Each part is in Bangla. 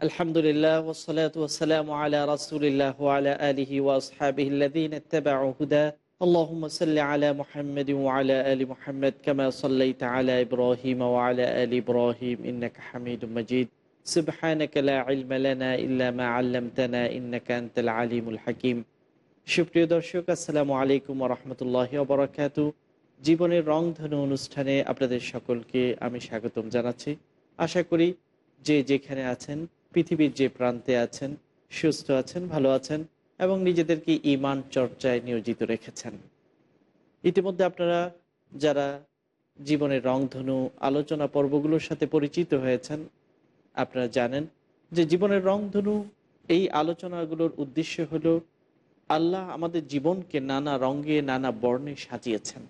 আলহামদুলিল্লাহ ওসলাত ওসালাম আলা রাসুলিল্লাহ ওয়ালা আলিহি ওয়াসহাবিহি الذين اتبعوا هداه اللهم صل على محمد وعلى آل محمد كما صليت على إبراهيم وعلى آل إبراهيم إنك حميد مجيد سبحانك لا علم لنا إلا ما علمتنا إنك أنت العليم الحكيم সুপ্রিয় দর্শক আসসালামু আলাইকুম রহমতুল্লাহ বরাকাতু জীবনের রংধনু অনুষ্ঠানে আপনাদের সকলকে আমি স্বাগতম জানাচ্ছি আশা করি যে যেখানে আছেন পৃথিবীর যে প্রান্তে আছেন, সুস্থ আছেন, ভালো আছেন এবং নিজেদেরকে ইমান চর্চায় নিয়োজিত রেখেছেন। ইতিমধ্যে আপনারা যারা জীবনের রংধনু, আলোচনা পর্বগুলোর সাথে পরিচিত হয়েছেন, আপনারা জানেন যে জীবনের রংধনু, এই আলোচনাগুলোর উদ্দেশ্য হলো আল্লাহ আমাদের জীবনকে নানা রঙে, নানা বর্ণে সাজিয়েছেন।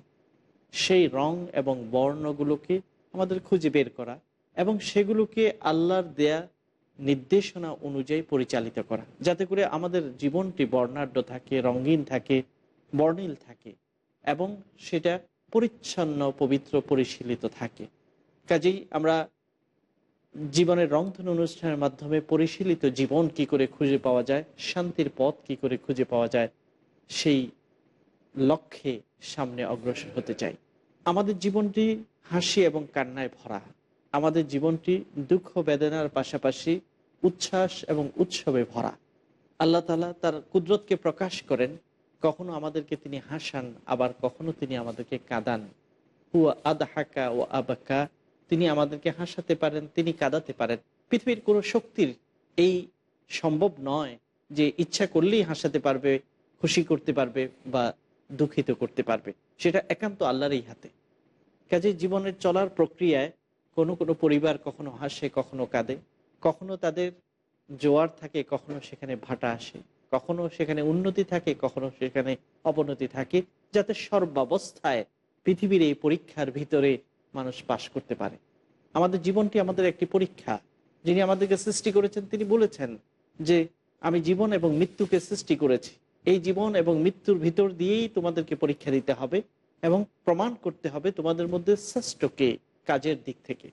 সেই রং এবং বর্ণগুলোকে আমাদের খুঁজে বের করা এবং সেগুলোকে আল্লাহর দেয়া নির্দেশনা অনুযায়ী পরিচালিত করা। যাতে করে আমাদের জীবনটি বর্ণাঢ্য থাকে, রঙিন থাকে, বর্ণিল থাকে এবং সেটা পরিচ্ছন্ন, পবিত্র, পরিশীলিত থাকে। কাজেই আমরা জীবনের রংধন অনুষ্ঠানের মাধ্যমে পরিশীলিত জীবন কি করে খুঁজে পাওয়া যায়, শান্তির পথ কি করে খুঁজে পাওয়া যায়, সেই লক্ষ্যে সামনে অগ্রসর হতে চাই। আমাদের জীবনটি হাসি এবং কান্নায় ভরা। আমাদের জীবনটি দুঃখ, বেদনার পাশাপাশি উচ্ছ্বাস এবং উৎসবে ভরা। আল্লাহ তালা তার কুদরতকে প্রকাশ করেন, কখনো আমাদেরকে তিনি হাসান, আবার কখনো তিনি আমাদেরকে কাঁদান। হুয়া আদহাকা ও আবাকা, তিনি আমাদেরকে হাসাতে পারেন, তিনি কাঁদাতে পারেন। পৃথিবীর কোনো শক্তির এই সম্ভব নয় যে ইচ্ছা করলেই হাসাতে পারবে, খুশি করতে পারবে বা দুঃখিত করতে পারবে। সেটা একান্ত আল্লাহরই হাতে। কাজে জীবনের চলার প্রক্রিয়ায় কোনো কোনো পরিবার কখনো হাসে, কখনো কাঁদে। কখনো তাদের জোয়ার থাকে, কখনো সেখানে ভাটা আসে। কখনো সেখানে উন্নতি থাকে, কখনো সেখানে অবনতি থাকে, যাতে সর্বাবস্থায় পৃথিবীর এই পরীক্ষার ভিতরে মানুষ পাশ করতে পারে। আমাদের জীবনটি আমাদের একটি পরীক্ষা। যিনি আমাদেরকে সৃষ্টি করেছেন, তিনি বলেছেন যে, আমি জীবন এবং মৃত্যুকে সৃষ্টি করেছি। এই জীবন এবং মৃত্যুর ভিতর দিয়েই তোমাদেরকে পরীক্ষা দিতে হবে এবং প্রমাণ করতে হবে তোমাদের মধ্যে শ্রেষ্ঠকে কাজের দিক থেকে।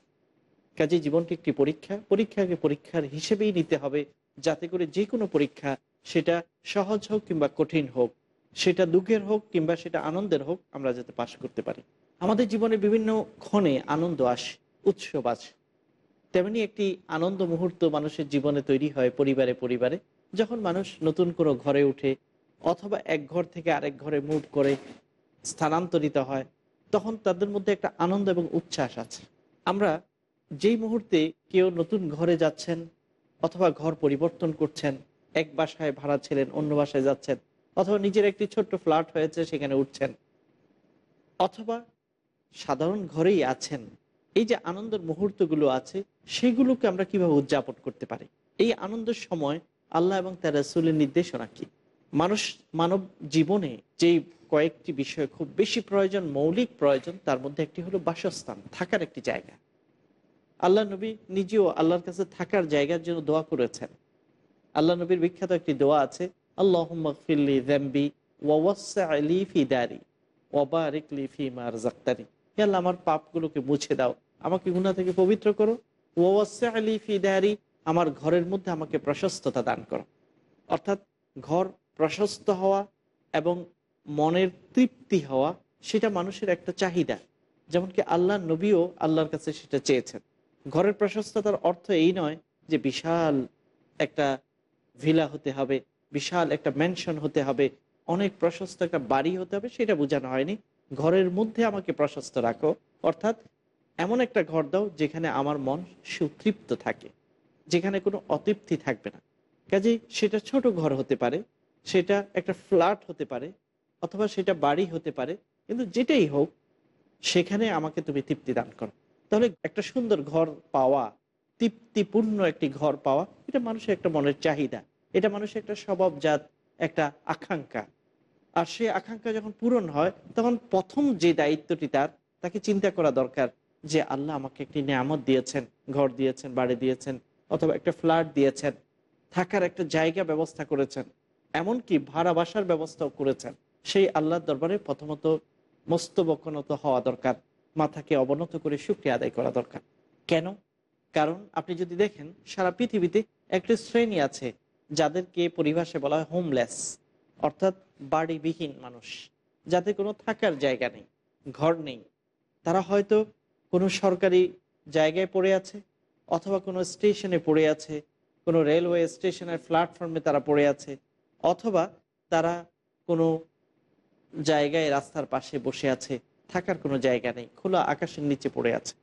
কাজে জীবনটি একটি পরীক্ষা, পরীক্ষাকে পরীক্ষার হিসেবেই নিতে হবে যাতে করে যে কোনো পরীক্ষা সেটা সহজ হোক কিংবা কঠিন হোক, সেটা দুঃখের হোক কিংবা সেটা আনন্দের হোক আমরা যাতে পাশ করতে পারি। আমাদের জীবনে বিভিন্ন ক্ষণে আনন্দ আসে, উৎসব আছে তেমনি একটি আনন্দ মুহূর্ত মানুষের জীবনে তৈরি হয় পরিবারে পরিবারে। যখন মানুষ নতুন কোনো ঘরে উঠে অথবা এক ঘর থেকে আরেক ঘরে মুভ করে স্থানান্তরিত হয় তখন তাদের মধ্যে একটা আনন্দ এবং উচ্ছ্বাস আছে। আমরা যেই মুহূর্তে কেউ নতুন ঘরে যাচ্ছেন অথবা ঘর পরিবর্তন করছেন, এক বাসায় ভাড়া ছিলেন অন্য বাসায় যাচ্ছেন, অথবা নিজের একটি ছোট্ট ফ্ল্যাট হয়েছে সেখানে উঠছেন, অথবা সাধারণ ঘরেই আছেন, এই যে আনন্দের মুহূর্তগুলো আছে, সেগুলোকে আমরা কীভাবে উদযাপন করতে পারি? এই আনন্দের সময় আল্লাহ এবং তার রাসুলের নির্দেশনা কি? মানুষ মানব জীবনে যেই কয়েকটি বিষয় খুব বেশি প্রয়োজন, মৌলিক প্রয়োজন, তার মধ্যে একটি হলো বাসস্থান, থাকার একটি জায়গা। আল্লাহ নবী নিজেও আল্লাহর কাছে থাকার জায়গার জন্য দোয়া করেছেন। আল্লাহ নবীর বিখ্যাত একটি দোয়া আছে আল্লাহ ফিল্লি দ্যাম্বি ওয়াসি ফি দারি ওবারিক লিফি মার জাক্তারি আল্লাহ, আমার পাপগুলোকে মুছে দাও, আমাকে গুণা থেকে পবিত্র করো। ওয়াসি আলি ফি দারি, আমার ঘরের মধ্যে আমাকে প্রশস্ততা দান করো। অর্থাৎ ঘর প্রশস্ত হওয়া এবং মনের তৃপ্তি হওয়া, সেটা মানুষের একটা চাহিদা। যেমন কি আল্লাহ নবীও আল্লাহর কাছে সেটা চেয়েছেন। ঘরের প্রশস্ততার অর্থ এই নয় যে বিশাল একটা ভিলা হতে হবে, বিশাল একটা ম্যানশন হতে হবে, অনেক প্রশস্ত একটা বাড়ি হতে হবে, সেটা বোঝানো হয়নি। ঘরের মধ্যে আমাকে প্রশস্ত রাখো, অর্থাৎ এমন একটা ঘর দাও যেখানে আমার মন সুতৃপ্ত থাকে, যেখানে কোনো অতৃপ্তি থাকবে না। কাজেই সেটা ছোট ঘর হতে পারে সেটা একটা ফ্ল্যাট হতে পারে অথবা সেটা বাড়ি হতে পারে, কিন্তু যেটাই হোক, সেখানে আমাকে তুমি তৃপ্তি দান করো। তাহলে একটা সুন্দর ঘর পাওয়া, তৃপ্তিপূর্ণ একটি ঘর পাওয়া, এটা মানুষের একটা মনের চাহিদা। এটা মানুষের একটা স্বভাবজাত একটা আকাঙ্ক্ষা। আর সে আকাঙ্ক্ষা যখন পূরণ হয়, তখন প্রথম যে দায়িত্বটি তার, তাকে চিন্তা করা দরকার যে আল্লাহ আমাকে একটি নিয়ামত দিয়েছেন, ঘর দিয়েছেন, বাড়ি দিয়েছেন, অথবা একটা ফ্ল্যাট দিয়েছেন, থাকার একটা জায়গা ব্যবস্থা করেছেন। এমনকি ভাড়া বাসার ব্যবস্থাও করেছেন। সেই আল্লাহর দরবারে প্রথমত মস্তবকনত হওয়া দরকার, মাথাকে অবনত করে শুক্রিয়া আদায় করা দরকার। কেন? কারণ আপনি যদি দেখেন, সারা পৃথিবীতে একটি শ্রেণি আছে যাদেরকে পরিভাষায় বলা হয় হোমলেস অর্থাৎ বাড়িবিহীন মানুষ যাদের কোনো থাকার জায়গা নেই, ঘর নেই। তারা হয়তো কোনো সরকারি জায়গায় পড়ে আছে, অথবা কোনো স্টেশনে পড়ে আছে, কোনো রেলওয়ে স্টেশনের প্ল্যাটফর্মে তারা পড়ে আছে অথবা তারা কোনো জায়গায় রাস্তার পাশে বসে আছে, থাকার কোনো জায়গা নেই, খোলা আকাশের নিচে পড়ে আছে।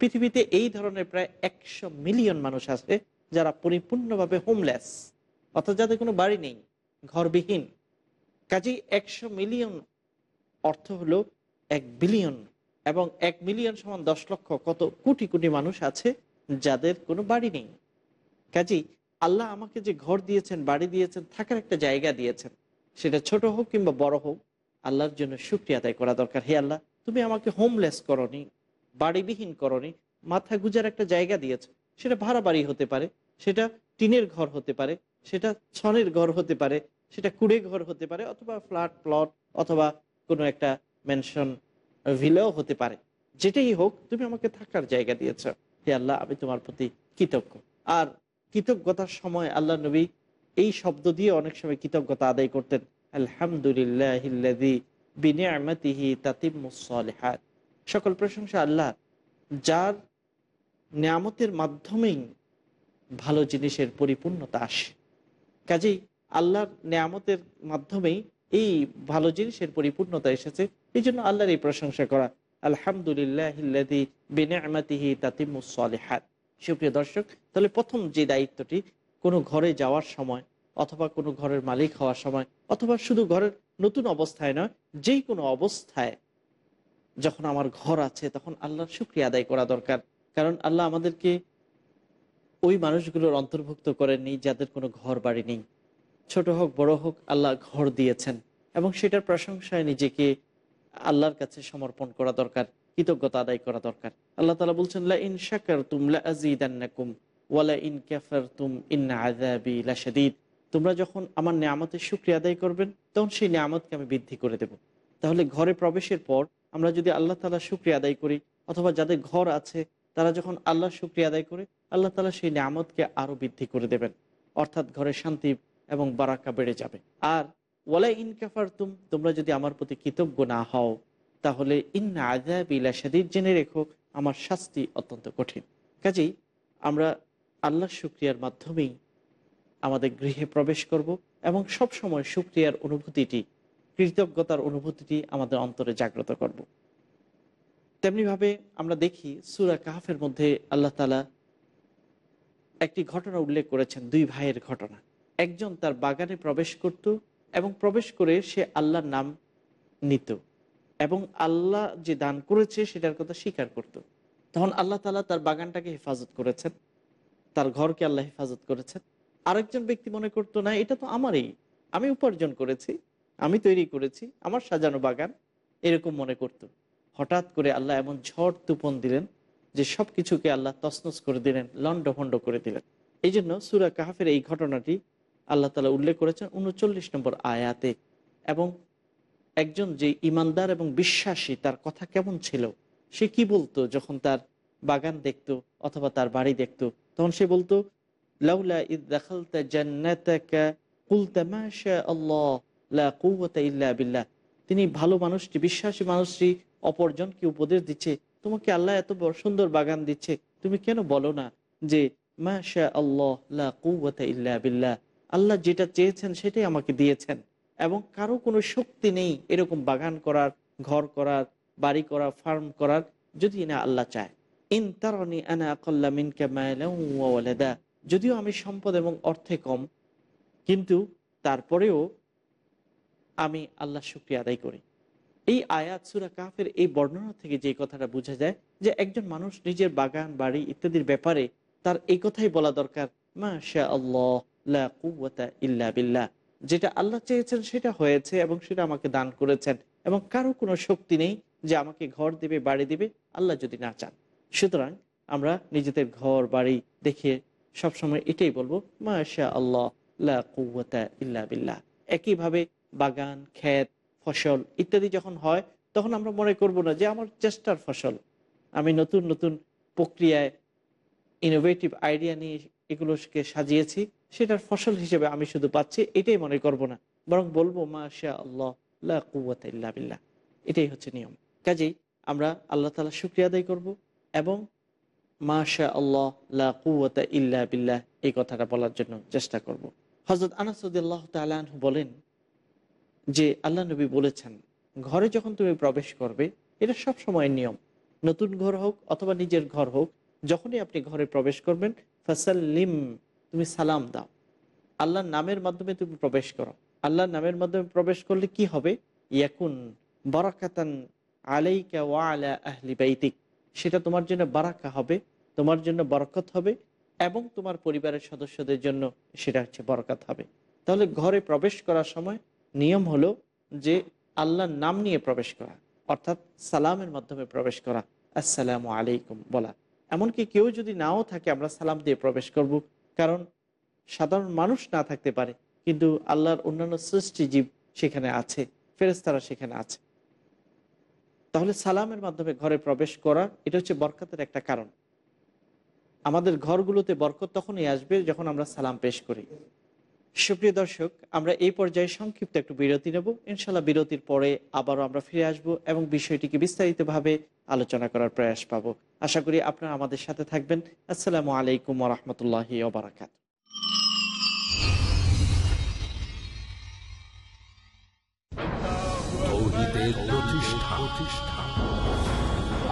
পৃথিবীতে এই ধরনের প্রায় একশো মিলিয়ন মানুষ আছে যারা পরিপূর্ণভাবে হোমলেস অর্থাৎ যাদের কোনো বাড়ি নেই, ঘরবিহীন। কাজেই একশো মিলিয়ন অর্থ হলো এক বিলিয়ন এবং এক মিলিয়ন সমান দশ লক্ষ কত কোটি কোটি মানুষ আছে যাদের কোনো বাড়ি নেই। কাজেই আল্লাহ আমাকে যে ঘর দিয়েছেন, বাড়ি দিয়েছেন, থাকার একটা জায়গা দিয়েছেন, সেটা ছোট হোক কিংবা বড় হোক, আল্লাহর জন্য শুক্রিয়া আদায় করা দরকার। হে আল্লাহ, তুমি আমাকে হোমলেস করনি, বাড়িবিহীন করনি, মাথা গুজার একটা জায়গা দিয়েছ, সেটা ভাড়া বাড়ি হতে পারে, সেটা টিনের ঘর হতে পারে, সেটা ছনের ঘর হতে পারে, সেটা কুড়ে ঘর হতে পারে, অথবা ফ্ল্যাট প্লট অথবা কোনো একটা মেনশন ভিলেও হতে পারে। যেটাই হোক, তুমি আমাকে থাকার জায়গা দিয়েছ। হে আল্লাহ, আমি তোমার প্রতি কৃতজ্ঞ। আর কৃতজ্ঞতার সময় আল্লাহ নবী এই শব্দ দিয়ে অনেক সময় কৃতজ্ঞতা আদায় করতেন। আলহামদুলিল্লাহ সকল প্রশংসা আল্লাহ, যার নিয়ামতের মাধ্যমেই ভালো জিনিসের পরিপূর্ণতা আসে। কাজেই আল্লাহর নিয়ামতের মাধ্যমেই এই ভালো জিনিসের পরিপূর্ণতা এসেছে। এই জন্য আল্লাহর এই প্রশংসা করা আলহামদুলিল্লাহ বিনামাতিহি তাতিমুসলেহাত সুপ্রিয় দর্শক, তাহলে প্রথম যে দায়িত্বটি, কোনো ঘরে যাওয়ার সময় অথবা কোনো ঘরের মালিক হওয়ার সময় অথবা শুধু ঘরের নতুন অবস্থায় নয়, যেই কোনো অবস্থায় যখন আমার ঘর আছে, তখন আল্লাহর শুক্রিয়া আদায় করা দরকার। কারণ আল্লাহ আমাদেরকে ওই মানুষগুলোর অন্তর্ভুক্ত করেননি যাদের কোনো ঘর বাড়ি নেই। ছোট হোক, বড় হোক, আল্লাহ ঘর দিয়েছেন এবং সেটার প্রশংসায় নিজেকে আল্লাহর কাছে সমর্পণ করা দরকার। কৃতজ্ঞতা আদায় করা দরকার। আল্লাহ তালা বলছেন ইন শাকার তুম লাজিদান্নাকুম ওয়ালা ইন ক্যাফার তুম ইন্না আজাবি তোমরা যখন আমার নিয়ামতের শুক্রিয়া আদায় করবেন, তখন সেই নিয়ামতকে আমি বৃদ্ধি করে দেব। তাহলে ঘরে প্রবেশের পর আমরা যদি আল্লাহ তালা শুক্রিয়া আদায় করি, অথবা যাদের ঘর আছে, তারা যখন আল্লাহ শুক্রিয়া আদায় করে, আল্লাহ তালা সেই নিয়ামতকে আরও বৃদ্ধি করে দেবেন। অর্থাৎ ঘরে শান্তি এবং বারাকা বেড়ে যাবে। আর ওয়ালা ইন কাফার তুম তোমরা যদি আমার প্রতি কৃতজ্ঞ না হও তাহলে ইন্না আজাবিলা সাদির জেনে রেখো আমার শাস্তি অত্যন্ত কঠিন। কাজেই আমরা আল্লাহ শুক্রিয়ার মাধ্যমেই আমাদের গৃহে প্রবেশ করব এবং সব সময় শুক্রিয়ার অনুভূতিটি, কৃতজ্ঞতার অনুভূতিটি আমাদের অন্তরে জাগ্রত করব। তেমনিভাবে আমরা দেখি সুরা কাহাফের মধ্যে আল্লাহ তালা একটি ঘটনা উল্লেখ করেছেন, দুই ভাইয়ের ঘটনা। একজন তার বাগানে প্রবেশ করত এবং প্রবেশ করে সে আল্লাহর নাম নিত। এবং আল্লাহ যে দান করেছে সেটার কথা স্বীকার করত। তখন আল্লাহ তালা তার বাগানটাকে হেফাজত করেছেন, তার ঘরকে আল্লাহ হেফাজত করেছেন আরেকজন ব্যক্তি মনে করতো, না, এটা তো আমারই, আমি উপার্জন করেছি, আমি তৈরি করেছি, আমার সাজানো বাগান, এরকম মনে করত। হঠাৎ করে আল্লাহ এমন ঝড় তুপন দিলেন যে সব কিছুকে আল্লাহ তসনস করে দিলেন লন্ড ভন্ড করে দিলেন এই জন্য সুরা কাহাফের এই ঘটনাটি আল্লাহ তালা উল্লেখ করেছেন উনচল্লিশ নম্বর আয়াতে এবং একজন যে ইমানদার এবং বিশ্বাসী তার কথা কেমন ছিল? সে কি বলতো যখন তার বাগান দেখত অথবা তার বাড়ি দেখত? তখন সে বলতো, লাউলা তিনি ভালো মানুষটি, বিশ্বাসী মানুষটি অপরজনকে উপদেশ দিচ্ছে, তোমাকে আল্লাহ এত বড় সুন্দর বাগান দিচ্ছে, তুমি কেন বলো না যে মাশা আল্লাহ, লা বিল্লাহ? আল্লাহ যেটা চেয়েছেন সেটাই আমাকে দিয়েছেন। এবং কারও কোনো শক্তি নেই এরকম বাগান করার, ঘর করার, বাড়ি করা ফার্ম করার, যদি না আল্লাহ চায়। ইন তারনি আনা যদিও আমি সম্পদ এবং অর্থে কম, কিন্তু তারপরেও আমি আল্লাহ শুক্রিয়া আদায় করি। এই আয়াত সুরা কাফের এই বর্ণনা থেকে যে কথাটা বোঝা যায় যে একজন মানুষ নিজের বাগান, বাড়ি ইত্যাদির ব্যাপারে তার এই কথাই বলা দরকার মা শা আল্লাহ ইল্লা বিল্লাহ। যেটা আল্লাহ চেয়েছেন সেটা হয়েছে এবং সেটা আমাকে দান করেছেন এবং কারও কোনো শক্তি নেই যে আমাকে ঘর দিবে, বাড়ি দিবে, আল্লাহ যদি না চান। সুতরাং আমরা নিজেদের ঘর, বাড়ি দেখে সবসময় এটাই বলব মা শা আল্লাহ ইল্লা বিল্লাহ। একইভাবে বাগান, ক্ষেত, ফসল ইত্যাদি যখন হয়, তখন আমরা মনে করব না যে আমার চেষ্টার ফসল। আমি নতুন নতুন প্রক্রিয়ায় ইনোভেটিভ আইডিয়া নিয়ে এগুলোকে সাজিয়েছি। সেটার ফসল হিসেবে আমি শুধু পাচ্ছি, এটাই মনে করব না। বরং বলব মা শা আল্লাহ বিল্লাহ। এটাই হচ্ছে নিয়ম। কাজেই আমরা আল্লাহ তালা শুক্রিয়া আদায় করব এবং মা শাহ আল্লাহ লা কুওয়াতা ইল্লা বিল্লাহ এই কথাটা বলার জন্য চেষ্টা করব। হজরত আনাসুদ্দাহ তালাহ বলেন যে, আল্লাহ নবী বলেছেন, ঘরে যখন তুমি প্রবেশ করবে, এটা সব সময় নিয়ম। নতুন ঘর হোক অথবা নিজের ঘর হোক, যখনই আপনি ঘরে প্রবেশ করবেন, ফাসাল্লিম তুমি সালাম দাও। আল্লাহর নামের মাধ্যমে তুমি প্রবেশ করো। আল্লাহর নামের মাধ্যমে প্রবেশ করলে কি হবে? ইয়াকুন বারাকাতান আলাইকা ওয়া আলা আহলি বাইতিক। সেটা তোমার জন্য বারাকা হবে, তোমার জন্য বরকত হবে এবং তোমার পরিবারের সদস্যদের জন্য সেটা হচ্ছে বরকত হবে। তাহলে ঘরে প্রবেশ করার সময় নিয়ম হলো যে আল্লাহর নাম নিয়ে প্রবেশ করা, অর্থাৎ সালামের মাধ্যমে প্রবেশ করা। আসসালামু আলাইকুম বলা। এমনকি কেউ যদি নাও থাকে, আমরা সালাম দিয়ে প্রবেশ করব। কারণ সাধারণ মানুষ না থাকতে পারে, কিন্তু আল্লাহর অন্যান্য সৃষ্টি জীব সেখানে আছে ফেরেস্তারা সেখানে আছে। তাহলে সালামের মাধ্যমে ঘরে প্রবেশ করা, এটা হচ্ছে বরকতের একটা কারণ। আমাদের ঘরগুলোতে বরকত তখনই আসবে যখন আমরা সালাম পেশ করি। সুপ্রিয় দর্শক, আমরা এই পর্যায়ে সংক্ষিপ্ত একটু বিরতি নেব। ইনশাল্লাহ বিরতির পরে আবারও আমরা ফিরে আসব এবং বিষয়টিকে বিস্তারিতভাবে আলোচনা করার প্রয়াস পাবো। আশা করি আপনারা আমাদের সাথে থাকবেন। আসসালামু আলাইকুম রহমতুল্লাহ ওবরাকাত। প্রতিষ্ঠা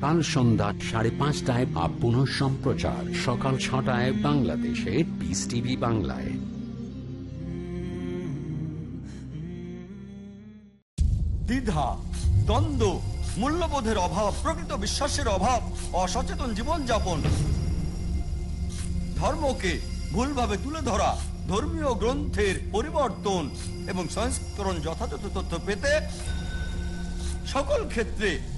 কাল সন্ধ্যা সাড়ে পাঁচটায় বা পুনঃ সম্প্রচার। সকাল ছটায় বাংলাদেশে পিস টিভি বাংলায়। দ্বিধা, দ্বন্দ্ব, মূল্যবোধের অভাব, প্রকৃত বিশ্বাসের অভাব, অসচেতন জীবনযাপন। ধর্মকে ভুলভাবে তুলে ধরা, ধর্মীয় গ্রন্থের পরিবর্তন এবং সংস্করণ যথাযথ তথ্য পেতে সকল ক্ষেত্রে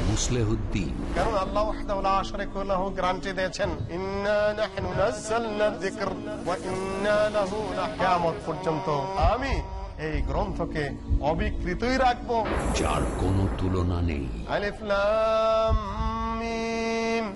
মুসলেহুদ্দিন। কারণ আল্লাহ ওয়াহদাহু লা শারীকা লাহু গ্যারান্টি দিয়েছেন ইন্না নাহনু নাযালনা যিকর ওয়া ইন্না লাহু কিয়ামত পর্যন্ত আমি এই গ্রন্থকে অবিকৃতই রাখব। যার কোনো তুলনা নেই। আলিফ লাম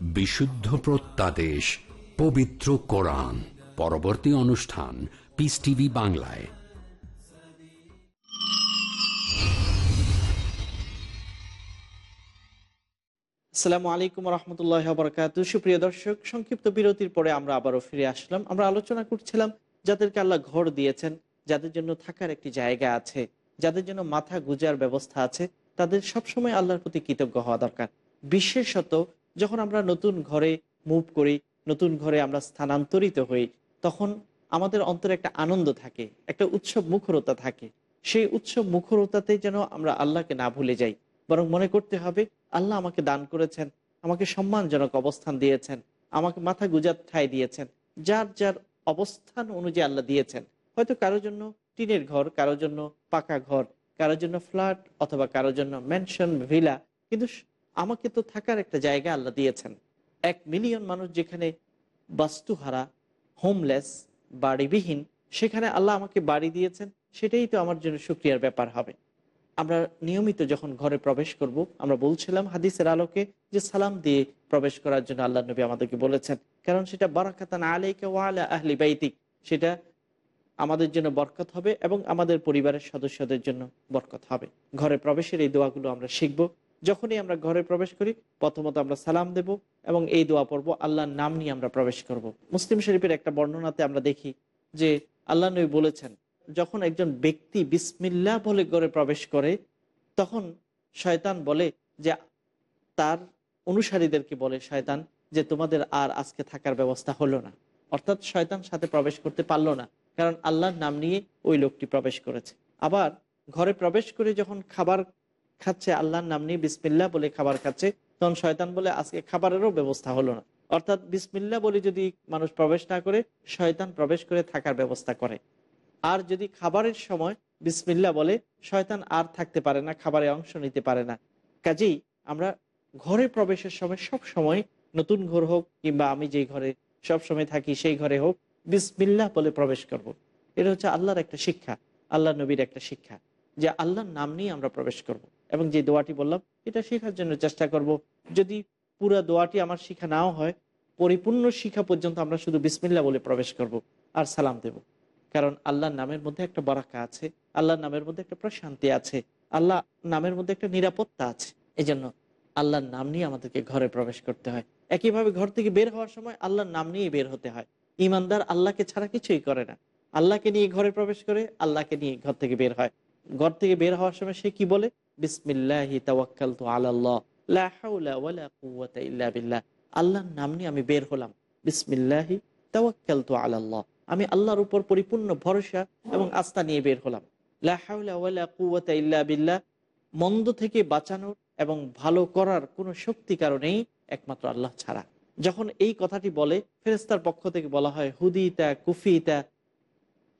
বিশুদ্ধ প্রত্যাদেশ, পবিত্র কোরআন। পরবর্তী অনুষ্ঠান পিস টিভি বাংলায়। আসসালামু আলাইকুম রহমতুল্লাহ বরকাত সুপ্রিয় দর্শক, সংক্ষিপ্ত বিরতির পরে আমরা আবারও ফিরে আসলাম। আমরা আলোচনা করছিলাম যাদেরকে আল্লাহ ঘর দিয়েছেন, যাদের জন্য থাকার একটি জায়গা আছে, যাদের জন্য মাথা গুজার ব্যবস্থা আছে, তাদের সবসময় আল্লাহর প্রতি কৃতজ্ঞ হওয়া দরকার। বিশেষত যখন আমরা নতুন ঘরে মুভ করি, নতুন ঘরে আমরা স্থানান্তরিত হই, তখন আমাদের অন্তরে একটা আনন্দ থাকে, একটা উৎসব মুখরতা থাকে। সেই উৎসব মুখরতাতে যেন আমরা আল্লাহকে না ভুলে যাই, বরং মনে করতে হবে, আল্লাহ আমাকে দান করেছেন, আমাকে সম্মানজনক অবস্থান দিয়েছেন, আমাকে মাথা গুজার ঠাই দিয়েছেন, যার যার অবস্থান অনুযায়ী আল্লাহ দিয়েছেন। হয়তো কারোর জন্য টিনের ঘর, কারোর জন্য পাকা ঘর, কারোর জন্য ফ্ল্যাট, অথবা কারোর জন্য ম্যানশন ভিলা কিন্তু আমাকে তো থাকার একটা জায়গা আল্লাহ দিয়েছেন। এক মিলিয়ন মানুষ যেখানে বাস্তুহারা হোমলেস বাড়িবিহীন, সেখানে আল্লাহ আমাকে বাড়ি দিয়েছেন, সেটাই তো আমার জন্য সুক্রিয়ার ব্যাপার হবে। আমরা নিয়মিত যখন ঘরে প্রবেশ করব, আমরা বলছিলাম হাদিসের আলোকে যে সালাম দিয়ে প্রবেশ করার জন্য আল্লাহ নবী আমাদেরকে বলেছেন, কারণ সেটা বারাকাতান আলাইকে ওয়ালা আহলি বাইতিক, সেটা আমাদের জন্য বরকত হবে এবং আমাদের পরিবারের সদস্যদের জন্য বরকত হবে। ঘরে প্রবেশের এই দোয়াগুলো আমরা শিখব। যখনই আমরা ঘরে প্রবেশ করি, প্রথমত আমরা সালাম দেব এবং এই দোয়া পড়ব, আল্লাহর নাম নিয়ে আমরা প্রবেশ করব। মুসলিম শরীফের একটা বর্ণনাতে আমরা দেখি যে আল্লাহ নবী বলেছেন, যখন একজন ব্যক্তি বিসমিল্লা বলে ঘরে প্রবেশ করে, তখন শয়তান বলে যে, তার অনুসারীদেরকে বলে শয়তান যে, তোমাদের আর আজকে থাকার ব্যবস্থা হলো না অর্থাৎ শয়তান সাথে প্রবেশ করতে পারল না, কারণ আল্লাহর নাম নিয়ে ওই লোকটি প্রবেশ করেছে আবার ঘরে প্রবেশ করে যখন খাবার খাচ্ছে, আল্লাহর নাম নিয়ে বিসমিল্লা বলে খাবার খাচ্ছে, তখন শয়তান বলে, আজকে খাবারেরও ব্যবস্থা হলো না অর্থাৎ বিসমিল্লা বলে যদি মানুষ প্রবেশ না করে, শয়তান প্রবেশ করে থাকার ব্যবস্থা করে আর যদি খাবারের সময় বিসমিল্লা বলে, শয়তান আর থাকতে পারে না, খাবারে অংশ নিতে পারে না কাজেই আমরা ঘরে প্রবেশের সময় সব সময় নতুন ঘর হোক, কিংবা আমি যেই ঘরে সব সময় থাকি সেই ঘরে হোক বিসমিল্লা বলে প্রবেশ করব। এটা হচ্ছে আল্লাহর একটা শিক্ষা, আল্লাহ নবীর একটা শিক্ষা, যে আল্লাহর নাম নিয়ে আমরা প্রবেশ করব। এবং যে দোয়াটি বললাম, এটা শেখার জন্য চেষ্টা করব। যদি পুরো দোয়াটি আমার শিখা নাও হয়, পরিপূর্ণ শিখা পর্যন্ত আমরা শুধু বিসমিল্লা বলে প্রবেশ করব আর সালাম দেব। কারণ আল্লাহর নামের মধ্যে একটা বরাকা আছে, আল্লাহর নামের মধ্যে একটা প্রশান্তি আছে, আল্লাহ নামের মধ্যে একটা নিরাপত্তা আছে। এই জন্য আল্লাহর নাম নিয়ে আমাদেরকে ঘরে প্রবেশ করতে হয়। একইভাবে ঘর থেকে বের হওয়ার সময় আল্লাহর নাম নিয়ে বের হতে হয়। ইমানদার আল্লাহকে ছাড়া কিছুই করে না। আল্লাহকে নিয়ে ঘরে প্রবেশ করে আল্লাহকে নিয়ে ঘর থেকে বের হয়। ঘর থেকে বের হওয়ার সময় সে কি বলে? বিসমিল্লাহি তাওয়াক্কাল আল্লাহ আল্লাহর নাম নিয়ে আমি বের হলাম, বিসমিল্লাহি তাওয়াক্কাল আল্লাহ আমি আল্লাহর উপর পরিপূর্ণ ভরসা এবং আস্থা নিয়ে বের হলাম। বিল্লাহ, মন্দ থেকে বাঁচানোর এবং ভালো করার কোনো শক্তি কারণেই একমাত্র আল্লাহ ছাড়া। যখন এই কথাটি বলে ফেরেস্তার পক্ষ থেকে বলা হয়, হুদিতা, কুফিতা,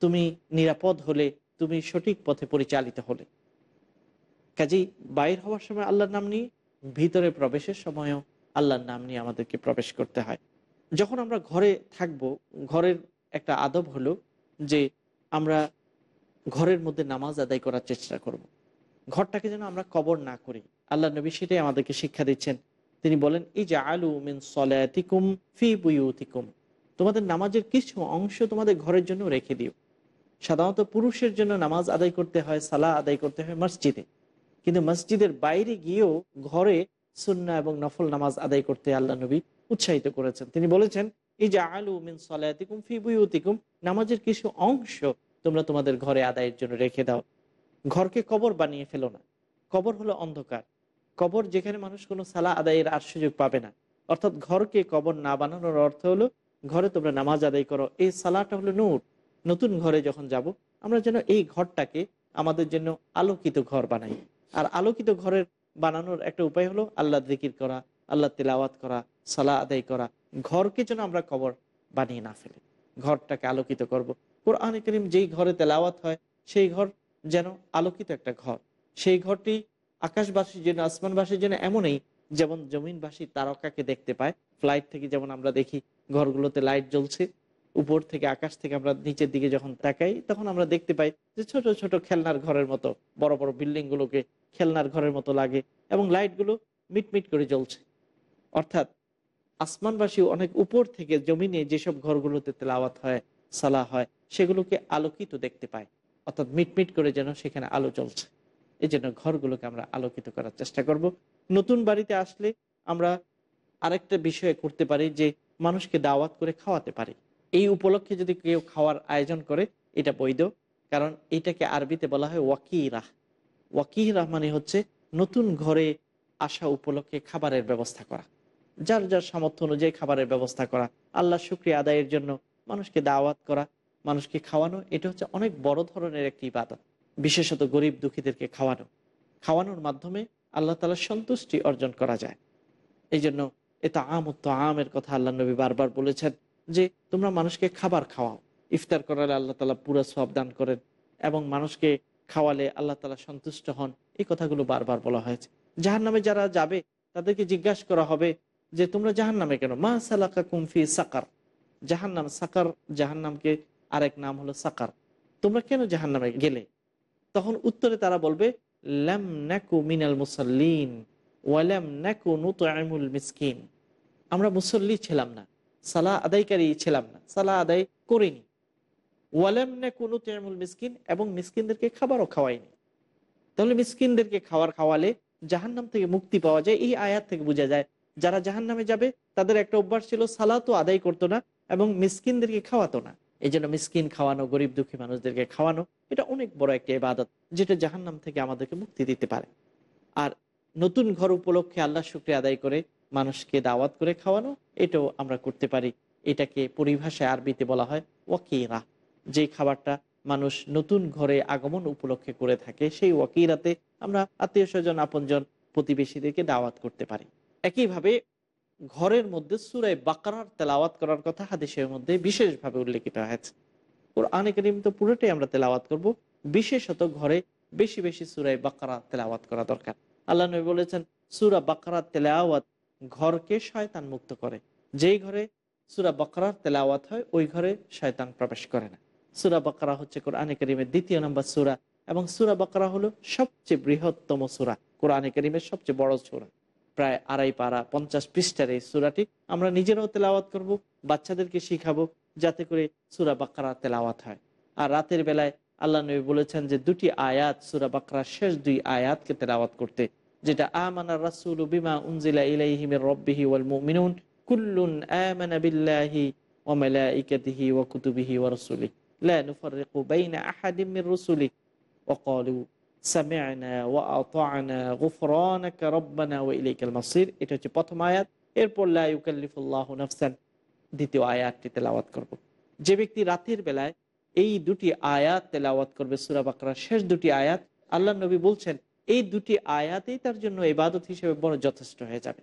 তুমি নিরাপদ হলে, তুমি সঠিক পথে পরিচালিত হলে। কাজেই বাইর হওয়ার সময় আল্লাহর নাম নিয়ে, ভিতরে প্রবেশের সময়ও আল্লাহর নাম নিয়ে আমাদেরকে প্রবেশ করতে হয়। যখন আমরা ঘরে থাকব, ঘরের একটা আদব হলো যে আমরা ঘরের মধ্যে নামাজ আদায় করার চেষ্টা করব। ঘরটাকে যেন আমরা কবর না করি। আল্লাহ নবী সেটাই আমাদেরকে শিক্ষা দিচ্ছেন। তিনি বলেন এই যে আলু মিন সলাতিকুম ফি বুয়ুতিকুম। তোমাদের নামাজের কিছু অংশ তোমাদের ঘরের জন্য রেখে দিও। সাধারণত পুরুষের জন্য নামাজ আদায় করতে হয় সালা আদায় করতে হয় মসজিদে। কিন্তু মসজিদের বাইরে গিয়েও ঘরে সুন্না এবং নফল নামাজ আদায় করতে আল্লাহ নবী উৎসাহিত করেছেন। তিনি বলেছেন এই যে আলু মিন সলাতিকুম ফি বুয়ুতিকুম নামাজের কিছু অংশ তোমরা তোমাদের ঘরে আদায়ের জন্য রেখে দাও। ঘরকে কবর বানিয়ে ফেলো না। কবর হলো অন্ধকার। কবর যেখানে মানুষ কোনো সালা আদায়ের আর সুযোগ পাবে না। অর্থাৎ ঘরকে কবর না বানানোর অর্থ হলো, ঘরে তোমরা নামাজ আদায় করো। এই সালাটা হলো নূর। নতুন ঘরে যখন যাব, আমরা যেন এই ঘরটাকে আমাদের জন্য আলোকিত ঘর বানাই। আর আলোকিত ঘরের বানানোর একটা উপায় হলো আল্লাহ দিকির করা আল্লাহ তেলাওয়াত করা সালা আদায় করা। ঘরকে যেন আমরা কবর বানিয়ে না ফেলি। ঘরটাকে আলোকিত করব। কোরআন করিম যেই ঘরে তেলাওয়াত হয়, সেই ঘর যেন আলোকিত একটা ঘর। সেই ঘরটি আকাশবাসীর জন্য আসমানবাসীর জন্য এমনই, যেমন জমিনবাসী তারকাকে দেখতে পায়। ফ্লাইট থেকে যেমন আমরা দেখি, ঘরগুলোতে লাইট জ্বলছে উপর থেকে আকাশ থেকে আমরা নিচের দিকে যখন তাকাই, তখন আমরা দেখতে পাই যে ছোট ছোট খেলনার ঘরের মতো, বড় বড় বিল্ডিং গুলোকে খেলনার ঘরের মতো লাগে এবং লাইটগুলো মিটমিট করে জ্বলছে। অর্থাৎ আসমানবাসী অনেক উপর থেকে জমিনে যেসব ঘরগুলোতে তেলাওয়াত হয় সালা হয়, সেগুলোকে আলোকিত দেখতে পায়। অর্থাৎ মিটমিট করে যেন সেখানে আলো জ্বলছে। এই জন্য ঘরগুলোকে আমরা আলোকিত করার চেষ্টা করব। নতুন বাড়িতে আসলে আমরা আরেকটা বিষয় করতে পারি যে মানুষকে দাওয়াত করে খাওয়াতে পারি। এই উপলক্ষে যদি কেউ খাওয়ার আয়োজন করে, এটা বৈধ। কারণ এটাকে আরবিতে বলা হয় ওয়াকিরাহ ওয়াকিরাহ মানে হচ্ছে নতুন ঘরে আসা উপলক্ষে খাবারের ব্যবস্থা করা। যার যার সামর্থ্য অনুযায়ী খাবারের ব্যবস্থা করা। আল্লাহ শুক্রিয়া আদায়ের জন্য মানুষকে দাওয়াত করা, মানুষকে খাওয়ানো, এটা হচ্ছে অনেক বড় ধরনের একটি ইবাদত। বিশেষত গরিব দুঃখীদেরকে খাওয়ানো। খাওয়ানোর মাধ্যমে আল্লাহ তালার সন্তুষ্টি অর্জন করা যায়। এই জন্য এটা আম উত্ত আমের কথা আল্লাহ নবী বারবার বলেছেন যে তোমরা মানুষকে খাবার খাওয়াও। ইফতার করালে আল্লাহ তালা পুরো সব দান করেন এবং মানুষকে খাওয়ালে আল্লাহ তালা সন্তুষ্ট হন। এই কথাগুলো বারবার বলা হয়েছে। জাহান নামে যারা যাবে, তাদেরকে জিজ্ঞাসা করা হবে যে, তোমরা জাহান নামে কেন? মা সালাকা কুমফি সাকার। জাহান নাম সাকার জাহান নামকে আরেক নাম হলো সাকার। তোমরা কেন জাহান নামে গেলে? তখন উত্তরে তারা বলবে, লাম নাকু মিনাল মুসাল্লিন ওয়ালাম নাকু নুতআমুল মিসকিন। আমরা মুসল্লি ছিলাম না। সালা আদায়কারী ছিলাম না, সালা আদায় করিনি। ওয়ালাম নাকু নুতআমুল মিসকিন এবং মিসকিনদেরকে খাবারও খাওয়াইনি। তাহলে মিসকিনদেরকে খাবার খাওয়ালে জাহান্নাম থেকে মুক্তি পাওয়া যায়, এই আয়াত থেকে বোঝা যায়, যারা জাহান্নামে যাবে, তাদের একটা অভ্যাস ছিল সালাতও আদায় করতো না এবং মিসকিনদেরকে খাওয়াতো না। এই জন্য মিসকিন খাওয়ানো, গরিব দুঃখী মানুষদেরকে খাওয়ানো, এটা অনেক বড় একটা ইবাদত, যেটা জাহান্নাম থেকে আমাদেরকে মুক্তি দিতে পারে। আর নতুন ঘর উপলক্ষে আল্লাহ শুক্রিয়া আদায় করে মানুষকে দাওয়াত করে খাওয়ানো, এটাও আমরা করতে পারি। এটাকে পরিভাষায় আরবিতে বলা হয় ওয়াকিরা। যে খাবারটা মানুষ নতুন ঘরে আগমন উপলক্ষে করে থাকে, সেই ওয়াকিরাতে আমরা আত্মীয় স্বজন, আপনজন, প্রতিবেশীদেরকে দাওয়াত করতে পারি। একইভাবে ঘরের মধ্যে সুরাই বাকারার তেলাওয়াত করার কথা হাদিসের মধ্যে বিশেষভাবে উল্লেখিত হয়েছে। ওর করিম তো পুরোটাই আমরা তেলাওয়াত করব। বিশেষত ঘরে বেশি বেশি সুরায় বাকারা তেলাওয়াত করা দরকার। আল্লাহ নবী বলেছেন, সুরা বাকারার তেলাওয়াত ঘরকে শয়তান মুক্ত করে। যেই ঘরে সুরা বাকারার তেলাওয়াত হয়, ওই ঘরে শয়তান প্রবেশ করে না। সুরা বাকারা হচ্ছে কোরআনে করিমের দ্বিতীয় নম্বর সুরা এবং সুরা বাকারা হলো সবচেয়ে বৃহত্তম সুরা, কোরআনে করিমের সবচেয়ে বড় সুরা। প্রায় আড়াই পাড়া পঞ্চাশ পৃষ্ঠার এই সুরাটি আমরা নিজেরাও তেলাওয়াত করব, বাচ্চাদেরকে শিখাবো, যাতে করে সুরা বাকারা তেলাওয়াত হয়। আর রাতের বেলায় আল্লাহ নবী বলেছেন যে দুটি আয়াত, সুরা বাকরার শেষ দুই আয়াতকে তেলাওয়াত করতে যেটা আমানা রাসূলু বিমা উনজিলা ইলাইহি মির রাব্বিহি ওয়াল মুমিনুন, কুল্লুন আমানা বিল্লাহি ওয়া ওয়া কুতুবিহি ওয়া রাসূলিহি। লা নুফাররিকু বাইনা আহাদিম মির ওয়া ক্বালু, সামি'না ওয়া আতা'না গুফরানাকা ওয়া ইলাইকাল মাসির। এটা হচ্ছে প্রথম আয়াত। এরপর লা ইউকাল্লিফুল্লাহু নাফসান, দ্বিতীয় আয়াতটি তেলাওয়াত করব। যে ব্যক্তি রাতের বেলায় এই দুটি আয়াত তেলাওয়াত করবে, সুরা বাকরার শেষ দুটি আয়াত, আল্লাহ নবী বলছেন এই দুটি আয়াতেই তার জন্য ইবাদত হিসেবে বড় যথেষ্ট হয়ে যাবে।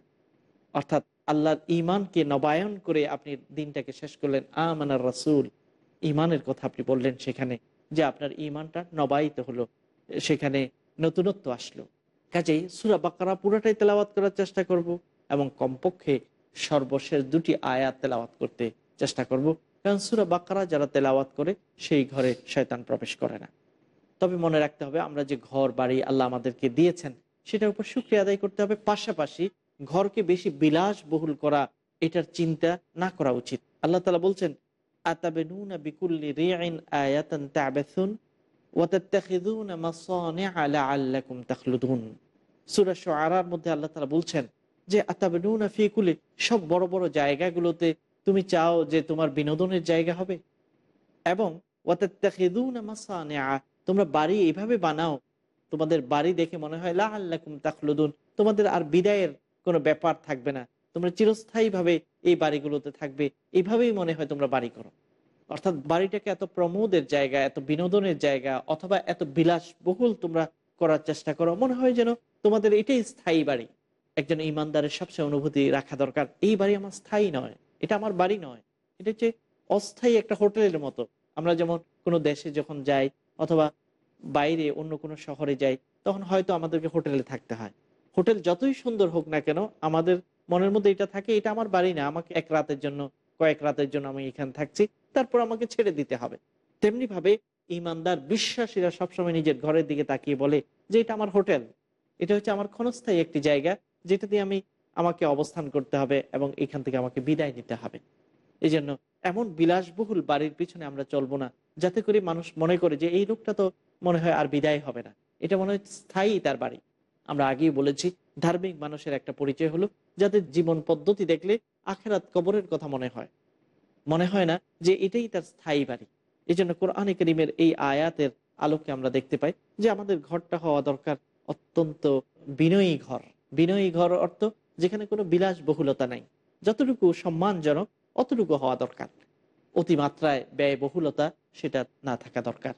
অর্থাৎ আল্লাহর ইমানকে নবায়ন করে আপনি দিনটাকে শেষ করলেন। আমানার রাসূল। ইমানের কথা আপনি বললেন সেখানে যে আপনার ইমানটা নবায়িত হলো, সেখানে নতুনত্ব আসলো। কাজেই সুরা বাকারা পুরোটাই তেলাওয়াত করার চেষ্টা করব এবং কমপক্ষে সর্বশেষ দুটি আয়াত তেলাওয়াত করতে চেষ্টা করব। কারণ সুরা বাকারা যারা তেলাওয়াত করে, সেই ঘরে শয়তান প্রবেশ করে না। তবে মনে রাখতে হবে, আমরা যে ঘর, বাড়ি আল্লাহ আমাদেরকে দিয়েছেন, সেটার উপর শুক্রিয়া আদায় করতে হবে। পাশাপাশি ঘরকে বেশি বিলাস বহুল করা, এটার চিন্তা না করা উচিত। আল্লাহ তালা বলছেন সব বড় বড় তুমি চাও যে তোমার বিনোদনের জায়গা হবে। এবং তোমরা বাড়ি এইভাবে বানাও, তোমাদের বাড়ি দেখে মনে হয় লা আল্লাকুম তাখলুদুন, তোমাদের আর বিদায়ের কোনো ব্যাপার থাকবে না। তোমরা চিরস্থায়ীভাবে এই বাড়িগুলোতে থাকবে এইভাবেই মনে হয় তোমরা বাড়ি করো। অর্থাৎ বাড়িটাকে এত প্রমোদের জায়গা, এত বিনোদনের জায়গা, অথবা এত বিলাস বহুল তোমরা করার চেষ্টা করো, মনে হয় যেন তোমাদের এটাই স্থায়ী বাড়ি। একজন ইমানদারের সবচেয়ে অনুভূতি রাখা দরকার, এই বাড়ি আমার স্থায়ী নয়, এটা আমার বাড়ি নয়, এটা হচ্ছে অস্থায়ী একটা হোটেলের মতো। আমরা যেমন কোনো দেশে যখন যাই অথবা বাইরে অন্য কোনো শহরে যাই, তখন হয়তো আমাদেরকে হোটেলে থাকতে হয়। হোটেল যতই সুন্দর হোক না কেন, আমাদের মনের মধ্যে এটা থাকে, এটা আমার বাড়ি না, আমাকে এক রাতের জন্য, কয়েক রাতের জন্য আমি এখানে থাকছি, তারপর আমাকে ছেড়ে দিতে হবে। তেমনি ভাবে ইমানদার, বিশ্বাসীরা সবসময় নিজের ঘরের দিকে তাকিয়ে বলে যে এটা আমার হোটেল, এটা হচ্ছে আমার ক্ষণস্থায়ী একটি জায়গা, যেটা দিয়ে আমি আমাকে অবস্থান করতে হবে এবং এখান থেকে আমাকে বিদায় নিতে হবে। এই জন্য এমন বিলাসবহুল বাড়ির পিছনে আমরা চলবো না, যাতে করে মানুষ মনে করে যে এই লোকটা তো মনে হয় আর বিদায় হবে না। এটা মনে হয় স্থায়ী তার বাড়ি। আমরা আগেই বলেছি, ধার্মিক মানুষের একটা পরিচয় হলো, যাদের জীবন পদ্ধতি দেখলে আখেরাত কবরের কথা মনে হয়। মনে হয় না যে এটাই তার স্থায়ী বাড়ি। এই জন্য কোরআনে করিমের এই আয়াতের আলোকে আমরা দেখতে পাই যে আমাদের ঘরটা হওয়া দরকার অত্যন্ত বিনয়ী ঘর। বিনয়ী ঘর অর্থ যেখানে কোনো বিলাস বহুলতা নাই। যতটুকু সম্মানজনক অতটুকু হওয়া দরকার। অতিমাত্রায় ব্যয় বহুলতা সেটা না থাকা দরকার।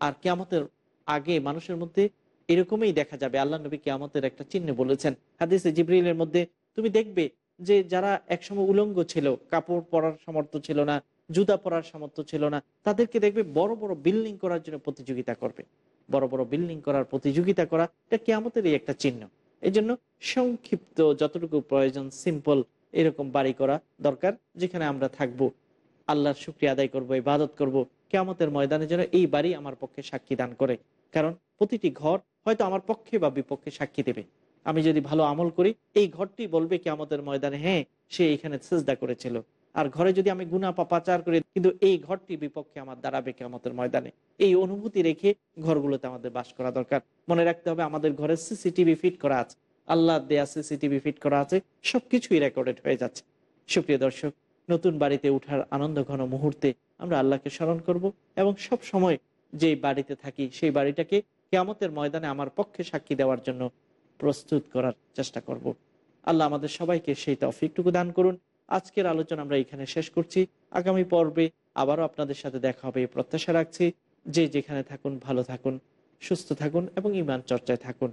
আর কেয়ামতের আগে মানুষের মধ্যে এরকমই দেখা যাবে। আল্লাহ নবী কেয়ামতের একটা চিহ্ন বলেছেন। হাদিসে জিব্রিলের মধ্যে, তুমি দেখবে যে যারা একসময় উলঙ্গ ছিল, কাপড় পরার সামর্থ্য ছিল না, জুতা পরার সামর্থ্য ছিল না, তাদেরকে দেখবে বড় বড় বিল্ডিং করার জন্য প্রতিযোগিতা করবে। বড় বড় বিল্ডিং করার প্রতিযোগিতা করা, এটা কেয়ামতেরই একটা চিহ্ন। এই জন্য সংক্ষিপ্ত যতটুকু প্রয়োজন সিম্পল এরকম বাড়ি করা দরকার যেখানে আমরা থাকব। আল্লাহর শুক্রিয়া আদায় করব, ইবাদত করব। কেয়ামতের ময়দানে যেন এই বাড়ি আমার পক্ষে সাক্ষী দান করে। কারণ প্রতিটি ঘর হয়তো আমার পক্ষে বা বিপক্ষে সাক্ষী দেবে। আমি যদি ভালো আমল করি, এই ঘরটি বলবে কেয়ামতের ময়দানে হ্যাঁ সে এখানে সেজদা করেছিল। আর ঘরে যদি আমি গুনা পাপাচার করি, কিন্তু এই ঘরটি বিপক্ষে আমার দাঁড়াবে কেয়ামতের ময়দানে। এই অনুভূতি রেখে ঘরগুলোতে আমাদের বাস করা দরকার। মনে রাখতে হবে আমাদের ঘরে সিসিটিভি ফিট করা আছে। আল্লাহ দেয়া সিসিটিভি ফিট করা আছে, সবকিছুই রেকর্ডেড হয়ে যাচ্ছে। সুপ্রিয় দর্শক, নতুন বাড়িতে উঠার আনন্দ ঘন মুহূর্তে আমরা আল্লাহকে স্মরণ করব এবং সব সময় যে বাড়িতে থাকি সেই বাড়িটাকে কেয়ামতের ময়দানে আমার পক্ষে সাক্ষী দেওয়ার জন্য প্রস্তুত করার চেষ্টা করব। আল্লাহ আমাদের সবাইকে সেই তফিকটুকু দান করুন। আজকের আলোচনা আমরা এখানে শেষ করছি। আগামী পর্বে আবারও আপনাদের সাথে দেখা হবে প্রত্যাশা রাখছি। যে যেখানে থাকুন, ভালো থাকুন, সুস্থ থাকুন এবং ইমান চর্চায় থাকুন।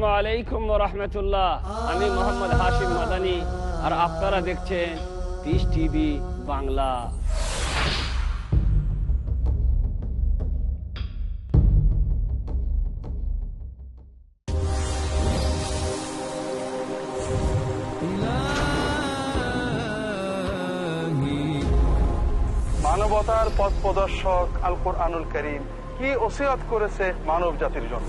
আসসালামু আলাইকুম রহমতুল্লাহ। আমি মোহাম্মদ হাশিম মাদানি আর আপনারা দেখছেন পিস টিভি বাংলা। মানবতার পথ প্রদর্শক আল কোরআনুল করিম কি ওসিয়ত করেছে মানব জাতির জন্য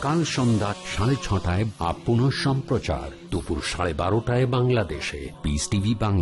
কাল সন্ধ্যা সাড়ে ছটায় আপ পুনঃ সম্প্রচার দুপুর সাড়ে বারোটায় বাংলাদেশে পিস টিভি বাংলা